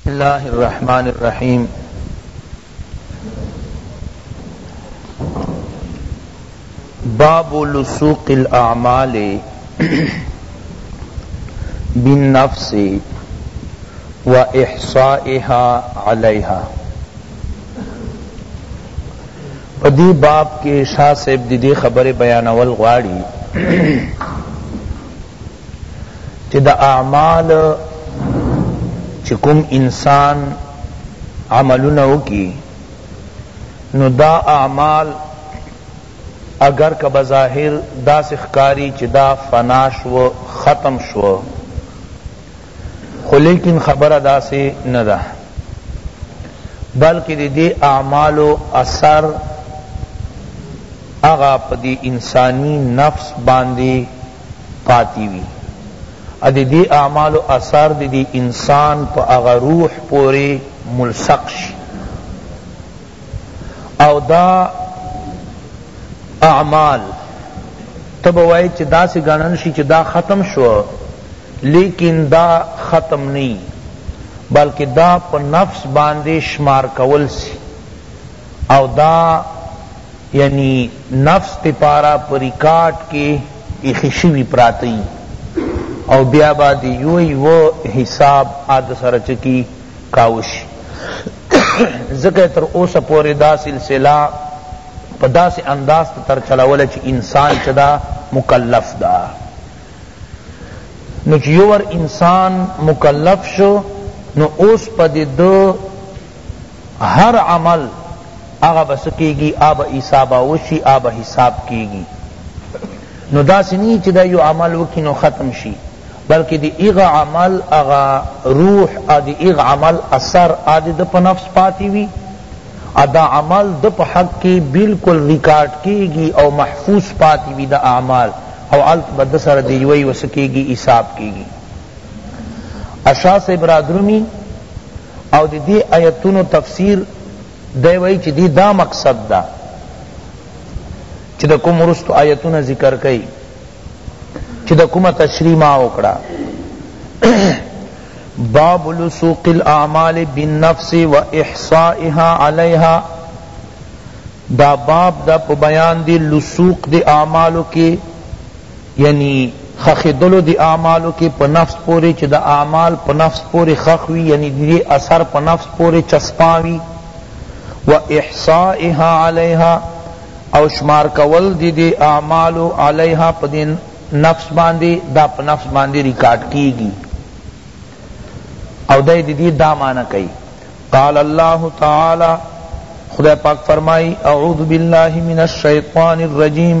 بسم الله الرحمن الرحيم باب لسوق الاعمال بالنفس واحصائها عليها پدی باب کې شاه صاحب د دې خبره بیانول غواړي چه دا اعمال چه کوم انسان عملونه وکی نو دا اعمال اگر که بظاهر داس ښکاری چه دا فنا شو ختم شو خو لیکن خبر داسی نده بلکه دی دی اعمالو اثر اغا پا دی انسانی نفس باندی پاتی وی او د دی اعمالو اثار د دی انسان په هغه روح پوری ملصق شی او دا اعمال ته به وایې چې داسې ګڼل شي چې دا ختم شو لیکن دا ختم نی بلکې دا په نفس باندې شمار کول سی او دا یعنی نفس د پاره په ریکارډ کی ایښی شوی پراته یی او بیا به د یو یوه حساب اده سره چه کی کاوه شی ځکه تر اوسه پوری دا سلسله په داسی انداز ته تر چلوله چی انسان چه ده مکلف ده نو چه یو وار انسان مکلف شو نو اوس په د ده هر عمل هغه به څه کېږي هغه به حساباوه شي هغه به حساب کېږي نو داسې نه چې دا یو عمل وکړي نو ختم شي بلکې د هغه عمل هغه روح او د هغه عمل اثر د ده په نفس پاتې وي دا عمل د په حق کې بالکل ریکارډ کېږي او محفوظ پاتې وي دا اعمال او الت به د سره د یوې وسه کېږي حساب کېږي اشاس ابرادرومي او د دې آیتونو تفسیر دی وایي چې دې دا مقصد ده چې د کوم وروستو آیتونه ذکر کوي چې د کومه تشریح ما وکړه باب لسوق الاعمال بالنفس و احصائها علیها دا باب دا په بیان دی لسوق دی اعمالو کې یعنی خښیدلو دی اعمالو کی په نفس پوری چه دا اعمال په نفس پوری خښ وی یعنی دی دی اثر په نفس پوری چسپاں وی و احصائها علیها او شمار کول دی دی اعمالو علیها په دی نفس باندی دا په نفس باندی ریکارڈ کیگی او دی دی دا معنی کئی قال اللہ تعالی خدای پاک فرمائی اعوذ باللہ من الشیطان الرجیم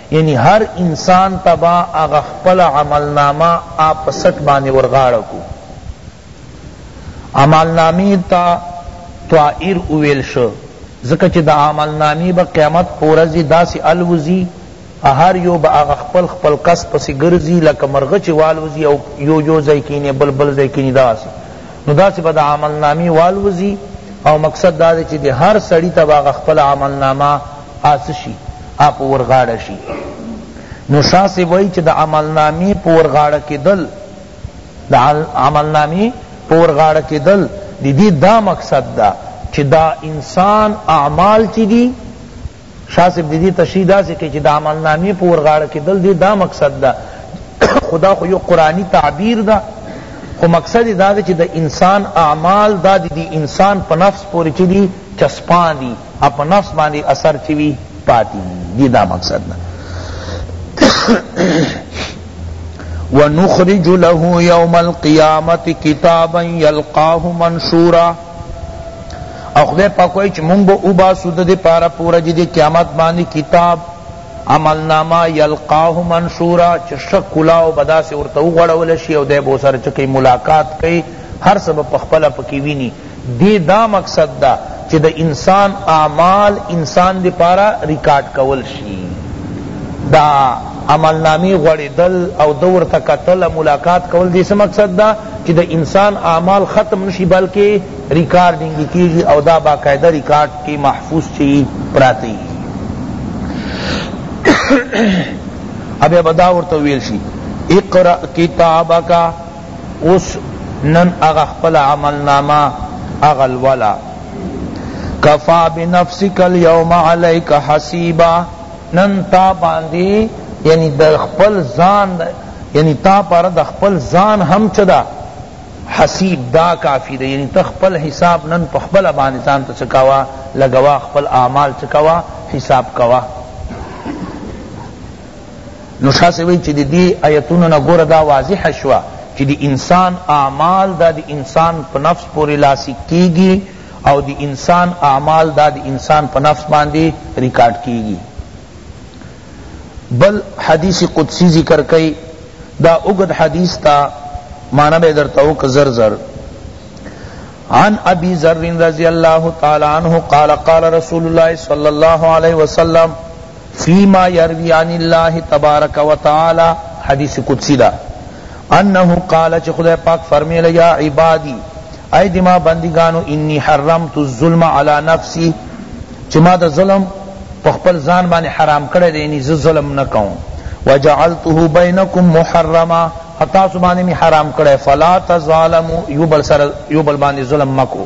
یعنی هر انسان ته به هغه خپله عمل نامه آ په سټ باندې ور غاړه کو عمل نامی تا طائر اویل شو ځکه چې د عمل نامی به قیامت پورز داسی الوزی هر یو به هغه خپل خپل کس پسې ګرځي لکه مرغه چې والوزی او یو یو ځای کینی بل بل ځای کینی داسی نو داسې به د عمل نامی والوزی او مقصد دا دی چې د هر سړی ته به خپل عمل نامه آس شي آپ ورغاړه شي نو شاه صاحب وایي چې د عمل نامی په ورغاړه کېدل د عمل نامی په ورغاړه کېدل د دې دا مقصد ده چې دا انسان اعمال چې دي شاه صاحب ددې تشریح داسې کړي چې د عمل نامې په ورغاړه کیدل دې دا مقصد ده خو دا خو یو قرآنی تعبیر ده خو مقصد دا ده چې د انسان اعمال دا ددې انسان په نفس پورې چې دي چسپان دي او په نفس باندې اثر چې وي پاتې دې دا مقصد ده ونخرج له يوم القيامة كتابا يلقاه منشورا او خدای پاک وای چې مونږ به وباسو د دې پاره په ورځ د قیامت باندې کتاب عمل نامه یلقاه منشورا چې ښه کلاو به داسې ورته وغوړول شي او دی به ورسره چې کوي ملاقات کوي هر څه به په خپله پکې ویني دې دا مقصد ده چې د انسان اعمال انسان دې پاره ریکارډ کول شي دا عملنامی غوړیدل او ده ورته کتل او ملاقات کول دی څه مقصد ده چی د انسان اعمال ختم نشی بلکه ریکارډینګ کیږی او دا باقاعده ریکارډ کی محفوظ چی پراته یی اب اب دا ورته ویل شی اقرا کتابک اوس نن اغه خپل عمل نامه اغه الولا کفا بنفسک اليوم عليك حسیبا نن تا باندی یعنی د خپل ځان یعنی تا پر د خپل ځان هم چه دا حسیب دا کافی ده یعنی ته خپل حساب نن په خپل باندې ځان ته چکوا لګوا خپل اعمال چکوا حساب کوا نو شاه سے وی چې د دې آیتونو نه ګوره دا واضح شوه چې د انسان اعمال دا د انسان په نفس پورې لاسک کیږي او د انسان اعمال دا د انسان په نفس باندی ریکارډ کیږی بل حدیث قدسی ذکر کئی دا اگد حدیث تا معنی بے درتا وک زر زر عن ابی ذر رضی اللہ تعالی عنہ قال قال رسول اللہ صلی اللہ علیہ وسلم فيما يروي عن الله تبارک وتعالی، حدیث قدسی ده، انه قال چه خدای پاک فرمیلی، یا عبادی ای دما بندگانو انی حرمت الظلم علی نفسی چه ما دا ظلم په خپل ځان باندې حرام کړی دی یعنی زه ظلم نه کوم وجعلته بینکم محرما او تاسو باندې می حرام کړی فلا تظالموا یو بل سره یو بل باندې ظلم مکو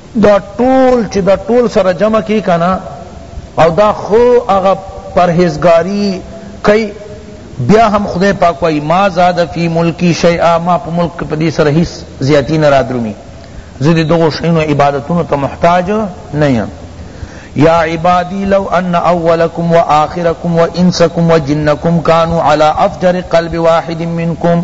دا ټول چی دا ټول سره جمع کی کنه او دا خو هغه پرهیزګاری کئی بیا هم خدای پاک وایی ما زاد فی ملکی شیئا ما په ملک په دی سره هیڅ زیاتی نه رادرومی زه د دغو شیونو عبادتونو ته محتاج نه یم یا عبادی لو ان اولکم و آخرکم و انسکم و جنکم کانو علی افجر قلب واحد منکم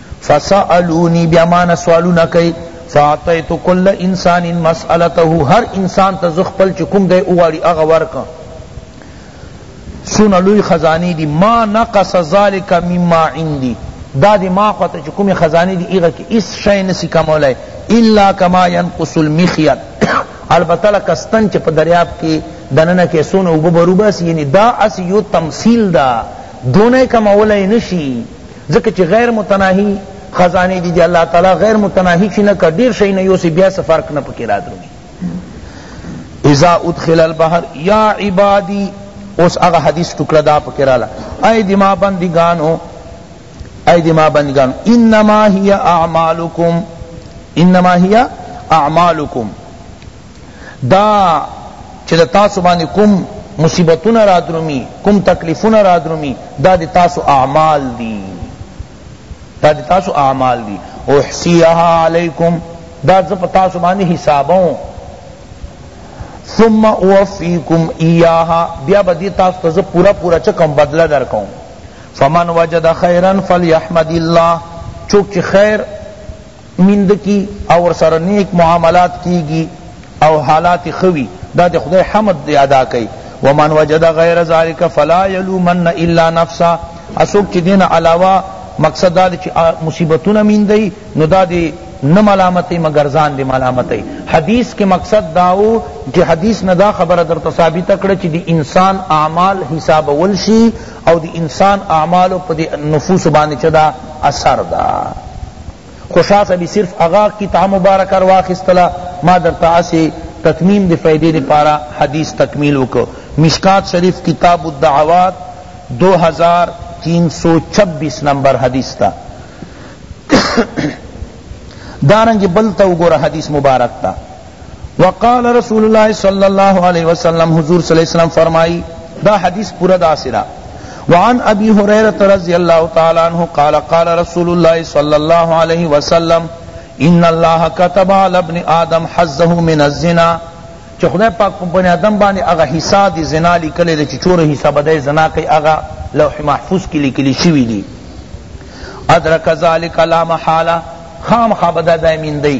فسألونی بیا مانا سوالونه کئی فاعطیت کل انسان مسئلته هر انسان ته زه خپل چې کوم دی وغواړي هغه ورکړم څونه لوی خزانه دی ما نقص ذلک مما عندي دا دی ما خو ته کوم خزانه دی ایغه کی اس شی نسی کمولای الا کما ينقص المخيط البته لکستن چې په دریاب کې دننه کې سونه وببرو بس یعنی دا اس یو تمثيل دا دونه کمولای نشی ځکه چی غیر متناهی خزانی دی دی الله تعالی غیر متناهی چی نه که ډیر شی نه یوسی بیا څه فرق نه پکی رادرومی اذا ادخل البحر یا عبادی اوس هغه حدیث ټکړه دا پکی رااله ای دی ما بندگانو ای دی ما بندگانو انما هی اعمالکم انما هی اعمالکم دا چه د تاسو باندې کوم مصیبتونه را درومی کوم تکلیفونه را درومی دا د تاسو اعمال دی دا د تاسو اعمال دی احسیها علیکم دا ز په تاسو باندې حسابو ثم اوفیکم ایاها بیا بدی تاسو ته پورا پورا چکم بدله درکوم فمن وجد خیرا فلیحمد الله چوک چی خیر میند کی او ورسره نیک معاملات کیږی او حالات یې ښه وي دا د خدای حمد دی ادا کوي ومن وجد غیر ذلک فلا یلومن الا نفسه اسوک چی دین علاوه مقصد دا چی مصیبتونه میندی نو دا دی نه ملامتی مگر ځان دی ملامتی حدیث کے مقصد داو چی حدیث نه دا خبر در ثابت کړه چی دی انسان اعمال حساب ول شی او دی انسان اعمال په دی نفوس باندې چدا اثر دا خو شاه صاحب صرف هغه قطعه مبارکه راواخیستله ما درته هسې تتمیم د فایدې لپاره حدیث تکمیل وکړ مشکوة شریف کتاب الدعوات دو هزار تین سو چبیس نمبر حدیث تا دارنګ بل ته وګوره حدیث مبارک تا وقال رسول الله صلی اللہ علیہ وسلم حضور صلی اللہ علیہ وسلم فرمائی دا حدیث پورا دا سرا وعن ابی حریرت رضی اللہ تعالی عنہ قال قال رسول اللہ صلی اللہ علیہ وسلم ان اللہ کتب علی ابن آدم حزه من الزنا چه خدای پاک پا بنی آدم بانی اغا حصہ دی زنا لکلی دی چه چور حصہ بدای زنا کئی اغا لوح محفوظ کی لکلی شوی دی ادرک ذالک لا محالا خام خابدہ دائمین دی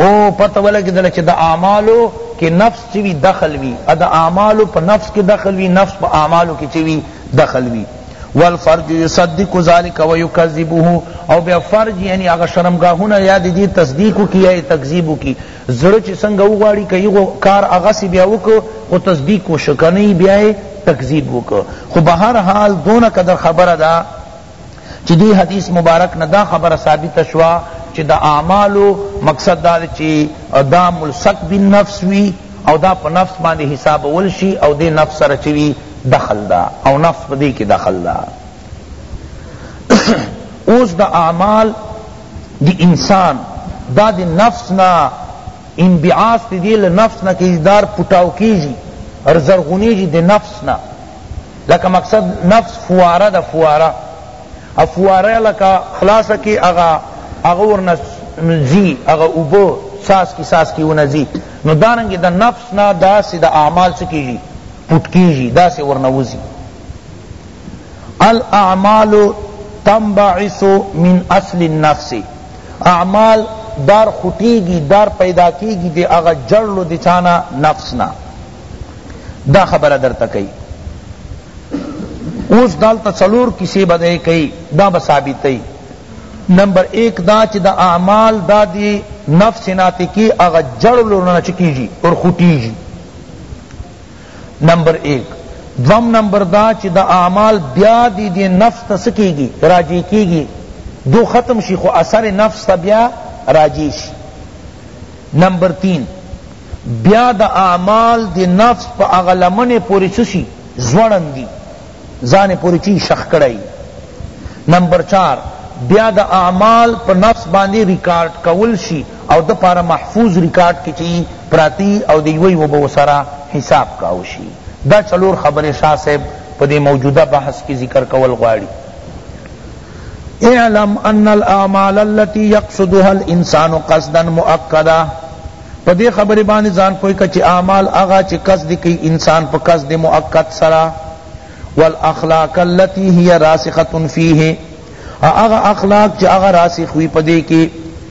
او پته ولګیدله چی د اعمالو کی نفس چه وی دخل وی ا د اعمالو په نفس کی دخل وی نفس په اعمالو کی چه وی دخل وی والفرج یصدق ذلک و یکذبه او بیا فرج یعنی هغه شرمگاهونه یا د دې تصدیق کی یا تکذیب کی زړه چې څنګه وغواړي کوي کار هغه سی بیا وکړو خو تصدیق وشکنی بیا تکذیب وکړو خو به هر حال دونه قدر خبره ده چی دی حدیث مبارک نه دا خبر ثابت شوا چی دا اعمالو مقصد دا چی دا ملصق بالنفس وی او دا په نفس باندې حساب ولشی او دے نفس سره چوی دخل دا او نفس په دې کې دخل دا اوس دا اعمال دی انسان دا دی نفس نا انبعاث دی دی لنفس نا کی دار پټاو کیجی اور زرغونیجی دی نفس نا لکه مقصد نفس فواره ده فواره او فواره لکه خلاصه کی اغا اغا ورنه زی اغا اوبو ساس کی ساس کی ونه زی نو دارنګ د نفس نه داسی د اعمال سکیږي پټ کیږي داسی ورنه وزی الاعمال تنبعث من اصل النفس اعمال دار خټیږي دار پیدا کیږي د اغا جړلو د چانا نفس نه دا خبره درته کوي اوس دالته څلور کیسې به دی کوي دا به ثابتوي نمبر ایک دا چې د اعمال دا دی نفس ناطقی هغه جړ لورنه چکیږي اور خوټیږي نمبر ایک دوم نمبر دا چې د اعمال بیا دی دی نفس ته سکیږي راجی کیږي دو ختم شي خو اثر نفس ته بیا راجی شي نمبر تین، بیا د اعمال د نفس په هغه لمنې پورې څه شي؟ ځوړندي، ځان یې پورې چی؟ شخ کړی. نمبر چار، بیا د اعمال په نفس باندې ریکارډ کول شي او ده پاره محفوظ ریکارډ کې چی پراتی او د یوه یوه به ورسره حساب کاو شي. دا څلور خبرې شاه صاحب په دې موجوده بحث کې ذکر کول غواړي. اعلم ان الاعمال التي يقصدها الانسان قصدا مؤکدا په دې خبرې باندې ځان پوه کړه چې اعمال هغه چې قصد کوي انسان په قصد مؤکد سره والاخلاق التي هي راسخه فيه هغه اخلاق چې هغه راسخ وي په دې کې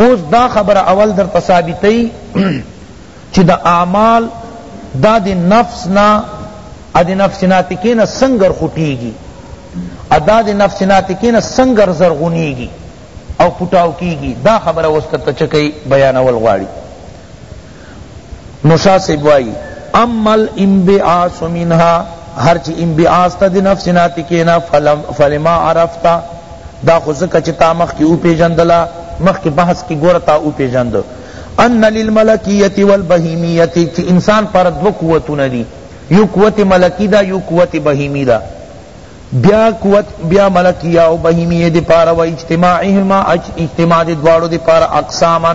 اوس دا خبر اول در تصابیتی چی دا اعمال دا دی نفس نا ادی نفس ناتکی نا سنگر خطیگی ادا دی نفس ناتکی نا سنگر زرغنیگی او پټاو کیگی دا خبر اوس تا چکی بیان اول غواړی نو شاہ صاحب وائی اما الانبعاث منها هر چی انبعاث ته د نفس ناطقه نه فلما عرفت دا خو ځکه چی تا مخکی وپیژندله مخکی بحث کی ګوره تا وپیژند ان للملکیة والبهیمیة چی انسان پر دو قوتونه دی یو قوت ملکی دا یو قوت بهیمی دا بیا قوت بیا ملکیه او بهیمیه دی پارا و اجتماعهما اجتماع دی دوارو دی پارا اقساما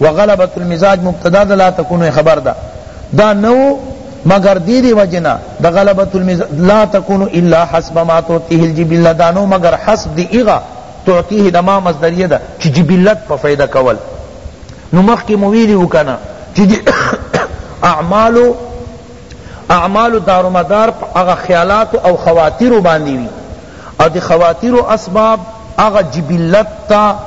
وغلبة المزاج مبتدا د لا تکونو خبر ده دا نه وو مگر دی دی وجه نه د غلبة المزاج لا تکون الا حسب ما تعطيه الجبلة دا نو مگر حسب دی اغا تعطيه د ما مصدریه ده چې جبلت په فایده کول نو مخکې مو ویلي وکنه چې دی اعمالو اعمال دار مدار اغا خیالات او خواتر باندې وی او دی خواتر اسباب اغا جبلت تا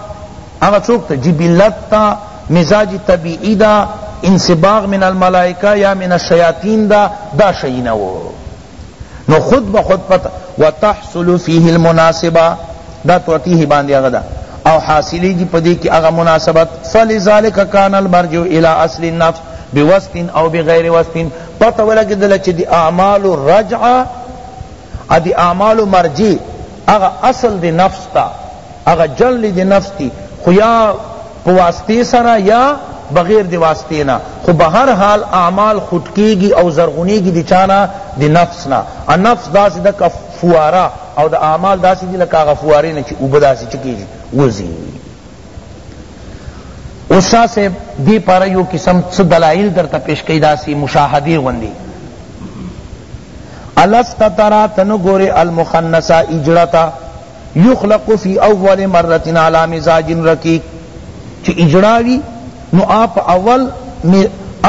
هغه څوک ته جبلت ده مزاج طبیعی ده انسباغ من الملائکه یا من الشیاطین ده دا شئی نه وو نو خود بخود پت وتحصل فيه المناسبه دا توتیه باندې هغه ده او حاصلی جی پدی کی اغا مناسبت فلذالک کان المرجع الى اصل النفس بوسط او بغیر وسط پتہ ولګی دل چ دی اعمال الرجعه ا دی اعمالو مرجع هغه اصل دی نفس تا هغه جړلی دی نفس تی خو یا په واسطی سره یا بغیر دی واسطی نه خو بهر حال اعمال خوټکیږی او زرغونیږی دی چانا دی نفس نه ا نفس داسی ده که فواره او د اعمال داسی دی لکه هغه فواره نه چی اوبه داسی چکیږی وزی استاد صاحب دی پاره یو قسم څه دلایل درته پیش کړي داسې مشاهدې غوندې الست ترا ته نه ګورې المخنثه اجړه ته یخلق فی اول مرة علی مزاج رقیق چی اجړا وی نو آ په اول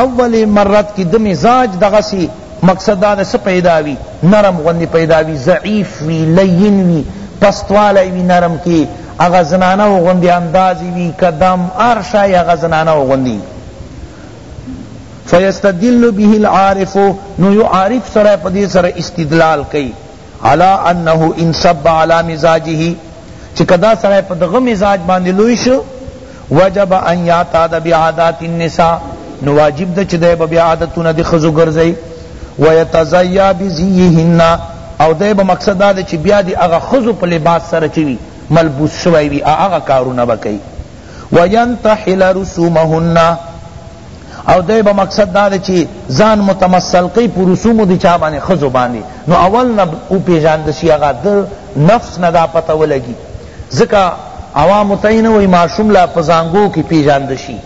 اول مرت کی د مزاج دغسی مقصد دا څه پیدا وی نرم غوندی پیدا وی ضعیف وی لین وی پستوالی وی نرم کی اغا زنانه غوندی اندازی وی قدم ارشای اغا زنانه غوندی فیستدل به العارف نو یو عارف سره پدی سره استدلال کئی علا انه ان سب علا مزاجه چی کدا سره پدغه مزاج باندې لوی شو وجب ان یعتاد بعادات النساء نو واجب ده چی ده بی عادتونه دی خزو گرزئی ویتزیا بزیهن او ده به مقصد دا ده چی بیا دی اغا خزو په لباس سره چوی ملبوس شوی وی اغا کارونه بکی وینتحل رسومهن او دی به مقصد دا دی چی ځان متمثل کړي په رسومو د چا باندې ښځو باندې نو اول نه وپیژاندل شي هغه د نفس نه دا پته ولګي ځکه عوامو ته یې نه وایي ماشوم لا په زانګو کې پیژاندل شي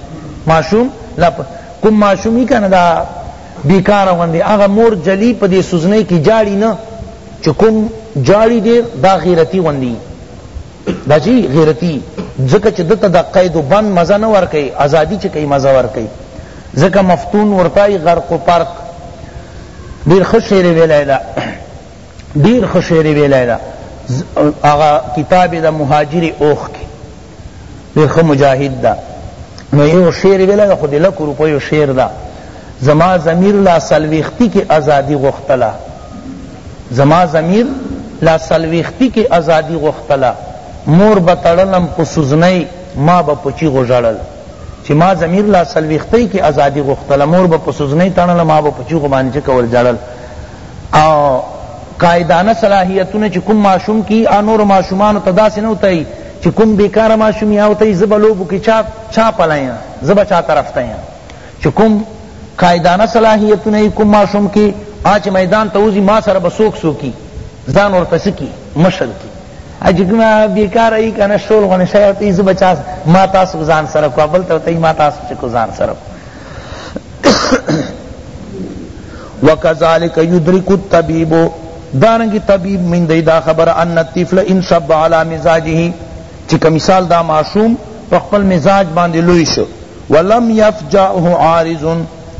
ماشوم لا په کوم ماشوم یې که نه دا بیکاره غوندې هغه مور جلی په دې سوزنۍ کې جاړي نه چې کوم جاړي ډېر دا غیرتي غوندې دا چی غیرتی ځکه چی دته د قید و بند مزه نه ورکوي ازادی چی کوي مزه ورکوي ځکه مفتون ورته وایی غرق و پرق ډیر ښه شعر یې ویلی ده ډیر ښه شعر یې ویلی ده هغه کتاب یې د مهاجر اوښ کې ډیر ښه مجاهد ده نو یو شعر یې ویلی ده خو د لکو روپیو شعر ده زما ضمیر لا څلوېښتي کې ازادي غوښتله زما ضمیر لا څلویښتی کی ازادی غوښتله مور به تړلم په سوزنی ما به په چیغو ژړل چی ما ضمیر لا څلویښتی کی ازادی غوښتله مور به په سوزنی تړلم ما به په چیغو باندی چه کول ژړل او قائدانه صلاحیتونه چی کوم ماشوم کی ا نور ماشومانو ته داسی نه وتای چی کوم بیکاره ماشوم یا وتای زبا لوبو کی چا چا پلایم زبا چا طرف ته یم چه کوم قائدانه صلاحیتونه یی کوم ماشوم کی هغه چه میدان ته وزی ما سره به څوک څوکی ځان ورته څه کی مشر کی او چه کوم هغه بیکاره یی کنه شول غونه شی ورته زه به چا ما تاسو ځان سره کو بل ته ورته ما تاسو چه کو ځان سره کو وکذالک یدرک الطبیب دارنگی طبیب من دی دا خبر ان الطفل ان شب علی مزاجه چی کمثال دا معصوم په خپل مزاج باندې لوی شو ولم یفجعه عارض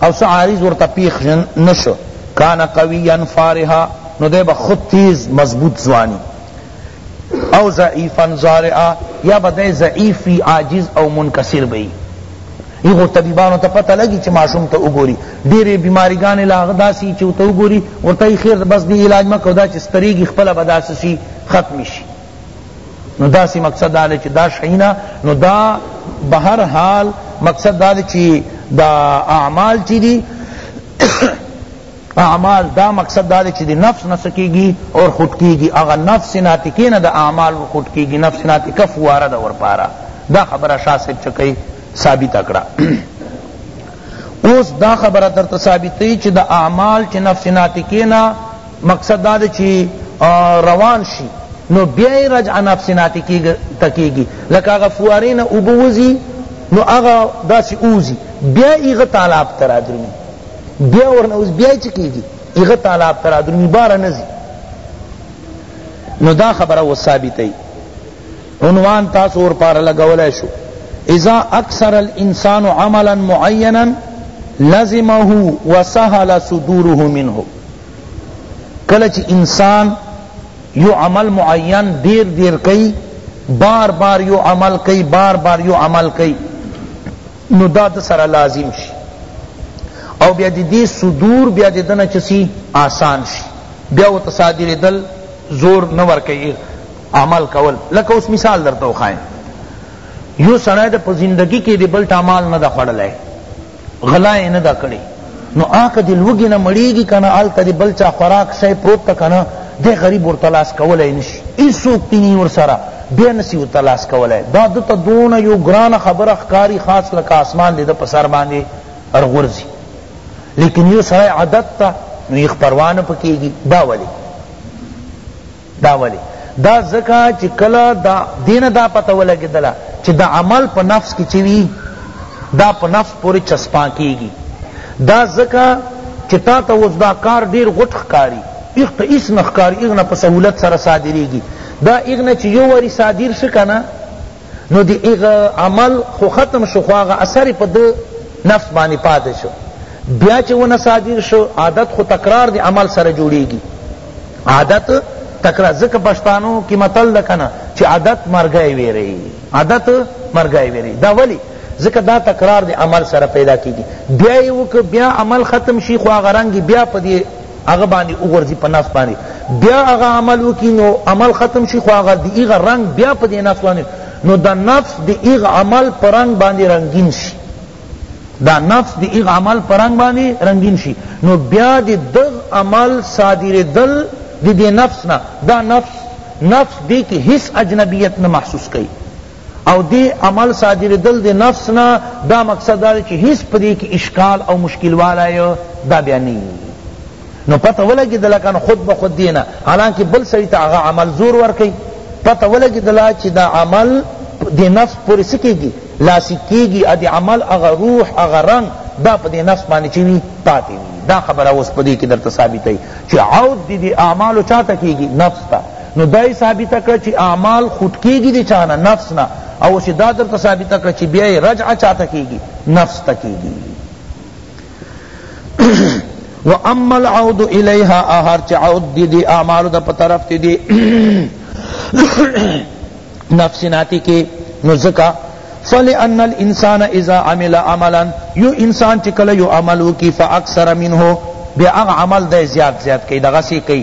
او څه عارض ورته پیښ نشو کان قویا فارحا نو دی به خود تیز مضبوط ځوانی او ضعیفا زارعا یا به دی ضعیف وی عاجز او منکسر بی ای خو طبیبانو ته پته لګی چې ماشوم ته وګوري ډېرې بیماریګانې له هغه داسې چې ورته وګوري ورته خیر بس دې علاج مه کوه دا چې سترېږي خپله به داسې شي ختم شي نو دا سی مقصد دا چې دا شینا نو دا بهر حال مقصد دا چې دا اعمال چې دي اعمال دا مقصد دا دی چې د نفس نه سکیږي او خود کیږي هغه نفس ناطقه نه د اعمال خود کیږي نفس ناطقه فواره ده ورپاره دا خبره شاه صاحب چکی ثابت کړه اوس دا خبره درته ثابتوي چې د اعمال چې نفس ناطقه نه مقصد دا دی چی روان شی نو بیا یې رجع نفس ناتی ته کیږي لکه هغه فوارې نه اوبه وځي نو هغه داسې اوځي بیا هغه تالاب ته رادرومي بیا ورنه اوس بیا چې کیږي هغه تالاب ته رادرومي باره نه ځي نو دا خبره وثابتوي عنوان تاسو ورپاره لګولی شو اذا اکثر الانسان عملا معینا لزمه وسهل صدوره منه کله چی انسان یو عمل معین دیر دیر کئی بار بار یو عمل کئی بار بار یو عمل کئی نو دا د سره لازم شي او بیا د دې صدور بیا د دنه چسی آسان شي بیا و تصادر دل زور نور کئی عمل کول لکه اوس مثال درته وخایم یو سړی د په زندگی کې د بل ټامال نه د خړلای غلا یې نه ده کړې نو هغه که د لوږې نه مړېږي که نه هلته د بل چا خوراک شی پروت ده که نه دی غریب ورته لاس کولی نه شي هېڅوک تیني ورسره بیا نه شي ورته لاس کولی دا ده ته دونه یو ګرانه خبره ښکاري خاص لکه آسمان د ده په سر باندې رغورځي لیکن یو سړی عادت ته نو یې خپروانه پکېږي دا ولې دا ولی؟ دا ځکه چی کله دا دی نه دا پته ولګیدله چی د عمل په نفس کی چه وی دا په نفس پوری چسپا کیږی دا ځکه چی تا ته اوس دا کار ډیر غټ ښکاری ایغ ته هیڅ نه ښکاری ایغ نه په سهولت سره صادریږی دا ایغ نه چی یو واری صادر شی کنه نو د هغه عمل خو ختم شو خو هغه اثر یې په ده نفس باندې پاتې شو بیا چې ونه صادر شو عادت خو تکرار د عمل سره جوړیږي عادت تکرار ځکه پښتانو کې متل ده کنه چې عادت مرګی ویری عادت مرګی ویری دا ولی ځکه دا تکرار د عمل سره پیدا کیږي بیا یې وکړه بیا عمل ختم شي خو هغه رنګ بیا په دې هغه باندې وغورځي په نفس باندې بیا هغه عمل وکړي نو عمل ختم شي خو هغه د هغه رنګ بیا په دې نفس باندې نو دا نفس د هغه عمل په رنګ باندې رنګین شي دا نفس د هغه عمل په رنګ باندې رنګین شي نو بیا د دغ عمل صادرېدل د دې نفس نه دا نفس نفس دې کې هیڅ اجنبیت نه محسوس کوي او دې عمل صادریدل د نفس نه دا مقصد دا دی چی هیڅ په دې کی اشکال او مشکل والا یې دا بیا نه یی نو پته ولګیدله کنه خود به خود دینه حالانکه بل سړی ته هغه عمل زور ورکوي پته ولګیدله چې دا عمل د نفس پورې څه کېږي لاسیک کېږي د عمل هغه روح هغه رنګ دا په دې نفس باندې چې وي پاتې وي دا خبره اوس په دې کې درته ثابتوي چې عود د دې اعمالو چا ته کېږي نفس ته نو دا یې ثابته کړه چی اعمال خوټ کیږی دی چا نه نفس نه او اوس یې دا درته ثابته کړه چی بیا یې رجعه چا ته کیږی نفس ته کیږی و اما العود الیها اهر چی عود دی دی اعمال دا پطرف تی دی نفس ناتی کی نزکا فلأن الانسان اذا عمل عملا یو انسان چکل یو عملو کی فاکثر منه بیا اغ عمل دے زیاد زیاد کئی دغسی کئی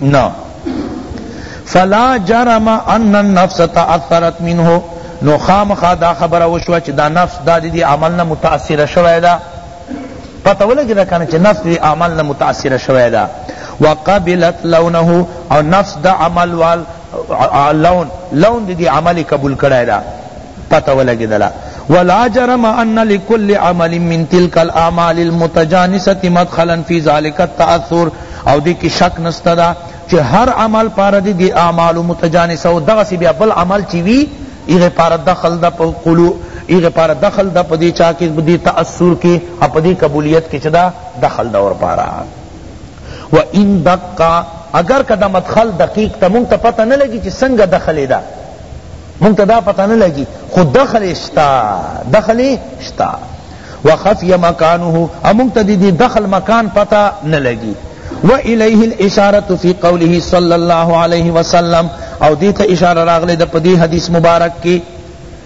نه فلا جرم ان النفس تاثرت منه نو خامخا دا خبره وشوه چې دا نفس دا د دې عمل نه متاثر شوی ده پته ولګی دا کنه چې نفس دی عمل نه متاثر شوی دا وقبلت لونه او نفس دا عمل وال لون لون دی دی عمل قبول کړی دا پته ولګیدله ولا جرم ان لكل عمل من تلك الاعمال المتجانسه مدخلا في ذلك التاثر او دی کی شک نستا دا چه هر عمل پار دی دی اعمال متجانسه او دغه سی بیا بل عمل چی وی ایغه پار دخل دا په قلو ایغه پار دخل دا په دی چا کی دی تاثر کی اپ دی قبولیت کی چدا دخل دا اور پارا و ان دق اگر که د مدخل دقیق ته مونږ ته پته نه لګی چې څنګه دخل ده مونږ ته دا پته نه لګی خو دخل شتا دخل شتا وخفی مکانه امونگ تا دی دی دخل مکان پتا نلگی و الیه الاشارت فی قوله صلی اللہ علیہ وسلم او دیتا اشارہ راغلے دا پدی حدیث مبارک کی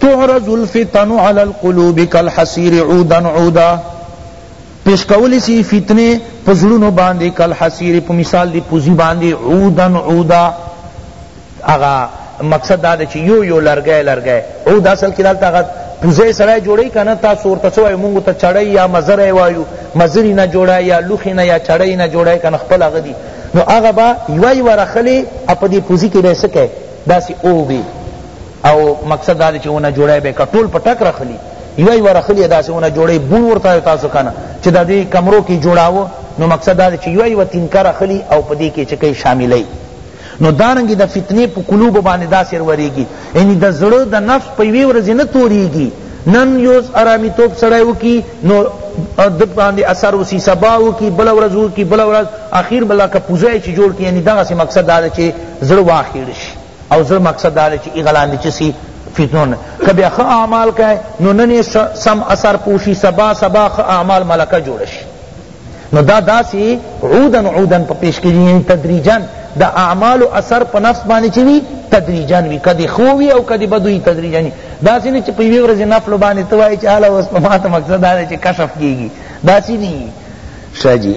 تعرض الفتن علی القلوب کالحصیر عودا عودا پیش کولی سی فتنه پزړونو باندې کالحصیر په مثال دی پوزی باندې عودا عودا اغا مقصد دا چې یو یو لرګی لرګی او دا اصل کې دلته هغه پوزه سړی جوړی کنه تاسو ورته څه وایي مونږ ته چړی یا مزری وایو مزری نه جوړای یا لوخی نه یا چړی نه جوړای کنه خپل هغه دی نو هغه به یوای ورخلی اپ دې پوزی کې به سکه داسې او به او مقصد دا دی چې اونه جوړی به که ټول په ټک راخلی یوه یوه راخلی داسې اونه جوړی بون ورته تاسو کنه چې د دې کمرو کې جوړاوه نو مقصد دا دی چې یوه یوه تینکه راخلی او په دې کې چې کوي شاملی نو دارنګ د فتنې په قلوب باندې دا سر وریږي یعنی د زړه د نفس په یوې ورځې نه توریږي نن یوز ارامی توب سړی وکي نو د باندې اثر وسی سبا وکي بل ورځ وکي بل ورځ اخیر بلا کا پوزای چې جوړ کی یعنی دغه مقصد دا چې زړه واخیر شي او زړه مقصد دا دی چی هغه لاندې چه سی فتنو نه که بیا ښه اعمال کای نو نن سم اثر پوشی سبا سبا ښه اعمال ملکه جوړ شي نو دا داسی عودن عودن په پیش کیږي یعنی تدریجا دا اعمال و اثر په نفس باندې چی وی تدریجا وی کدی خو وی او کدی بدو وی تدریجا وی داسی نه چې په یوه ورځ نفل باندې توای چې حالا اوس په ماته مقصد دا چې کشف کیږي داسی نه شاجی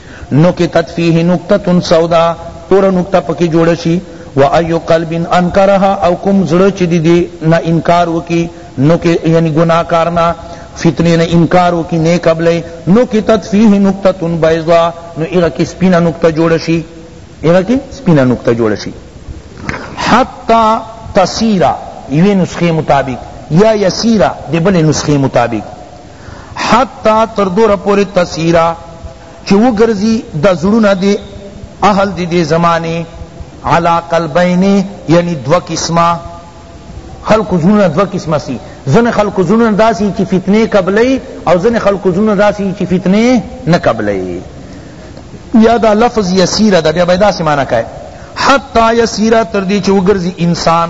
نکتت فیه نکتة سوداء توره نکته پکی جوړه شی و ای قلب انکرها او کوم زړه چی دی دی نه انکار وکی نکه یعنی ګناه کار نه فتنی نه انکار وکی نه قبلی نکتت فیه نکتة بیضاء نو هغه کی سپینه نکته جوړه شی هغه کی سپینه نکته جوړه شی حتی تسیرا یوی نسخه مطابق یا یسیرا دی بل نسخه مطابق حتی تر دوره پوری تسیرا چی وګرزی د زړونه دی اهل دی دی زمانی علی قلبین یعنی دو قسمه خلق زړونه دو قسمه سی زن خلق زړونه داسی چی فتنه قبلی او زن خلق زړونه داسی چی فتنه نه قبلی یا دا لفظ یسیره دا بیا بیا داسی معنی کای حتی یسیره تر دی چی وګرزی انسان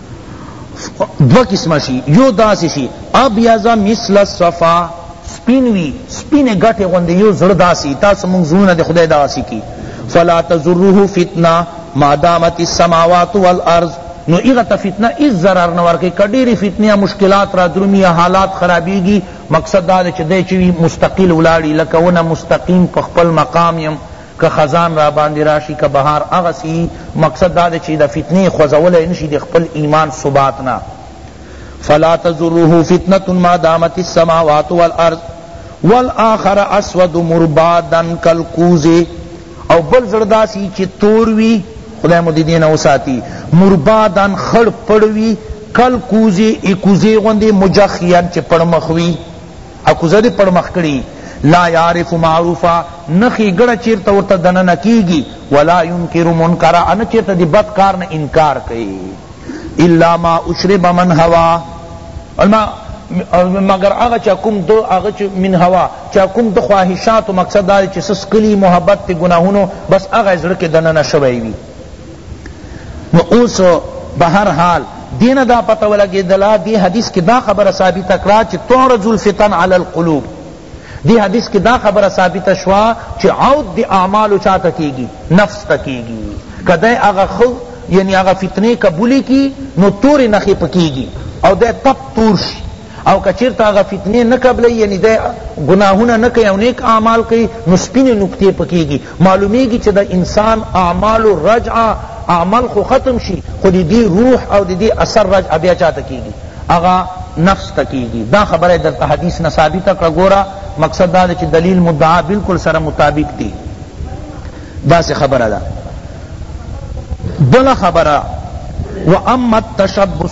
دو قسمه شي یو داسې شي ابیض مثل الصفا سپین وي سپینې ګټې غوندې یو زړه داسې تاسو مونږ زړونه د خدای داسې کي فلا تضره فتنه ما دامت السماوات والارض نو ایغا تا فتنہ اس ضرر نہ ورکے کڈیری فتنہ مشکلات را درمی حالات خرابیگی مقصد دا چھ دے چوی مستقل ولاڑی لکونا مستقیم پخپل مقام یم که خزان راباندی راشی که بهار هغسی یی مقصد دا ده چی دا فتنی خوځولای نشی دی خپل ایمان ثبات نه فلا تضره فتنة ما دامت السماوات والارض والآخر اسود مربادا کالکوز او بل زړه داسی چی تور وی خدای مو دی دین او ساتی مربادان خړ پړوی کل کوزی اکوزی غوندی مجخیان چی پړمخوی کوزه دې پړمخ کړي لا يعرف معروفا نه ښېګړه چېرته ورته دننه کېږي ولا ينکر منکرا نه چېرته د بد کار نه انکار کوي الا ما اشرب من هوا علما مگر هغه چا کوم دو هغه چ من هوا چا کوم د خواهشات مقصد دا چې سس کلی محبت ته گناهونو بس هغه زړه کې دننه شوی وي نو اوس بهر حال دین دا پتہ ولګیدلا دی حدیث کی دا خبر ثابت کړه چی تعرض الفتن علی القلوب دی حدیث کی دا خبر ثابت شوا چی عود دی اعمال چاته کیگی نفس تکیگی کدی اغه خو یعنی اغه فتنه قبولی کی نو تور نخی پکیگی او دے تپ تور شی او که چیرته هغه فتنې نه قبلوي یعنی دی ګناهونه نه کوي او نیک اعمال کوي نو سپینې نقطې په کېږي معلومیږي چې د انسان اعمالو رجعه عمل خو ختم شي خو د دې روح او د دې اثر رجعه بیا چا ته کېږي هغه نفس ته کېږي دا خبره درته حدیث نه ثابته کړه ګوره مقصد دا دی چې دلیل مدعا بالکل سره مطابق دی داسې خبره ده بله خبره واما التشبث